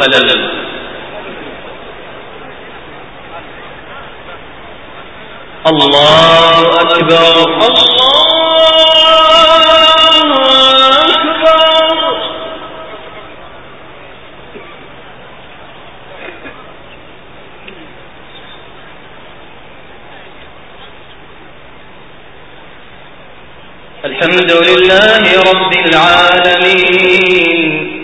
خلل الله أكبر الله أكبر. الحمد لله رب العالمين.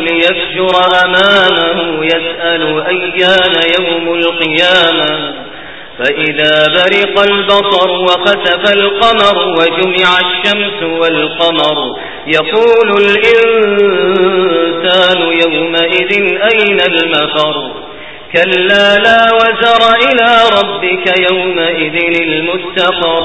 ليفجر أمامه يسأل أيان يوم القيامة. فإذا برق البصر وخسف القمر وجمع الشمس والقمر يقول الإنسان يومئذ أين المفر؟ كلا لا وزر إلى ربك يومئذ المستقر.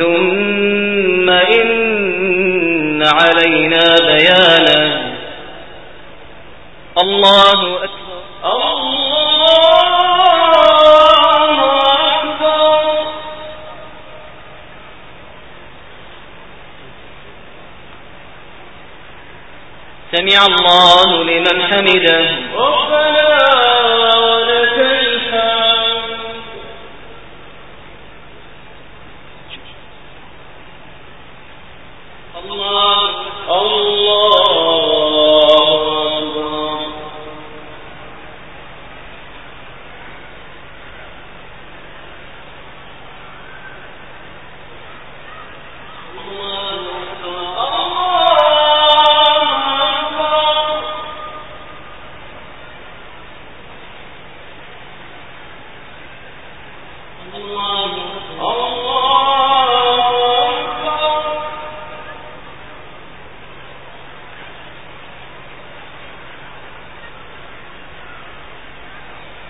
ثم إن علينا بيانا. الله أكبر. الله أكبر. سمع الله لمن حمده. ربنا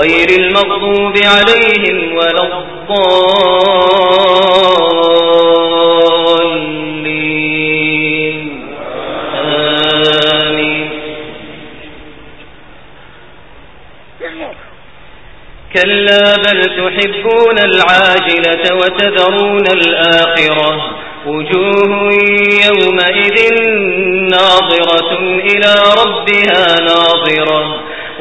غير المغضوب عليهم ولا الضالين. آمين. كلا بل تحبون العاجلة وتذرون الآخرة. وجوه يومئذ ناظرة إلى ربها ناظرة.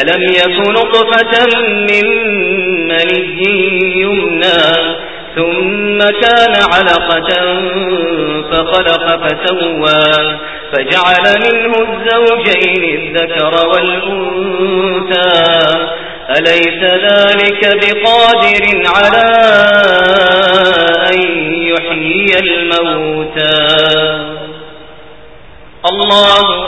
ألم يكن نطفة من ملي يمنى ثم كان علقة فخلق فسوى فجعل منه الزوجين الذكر والأنثى. أليس ذلك بقادر على أن يحيي الموتى؟ الله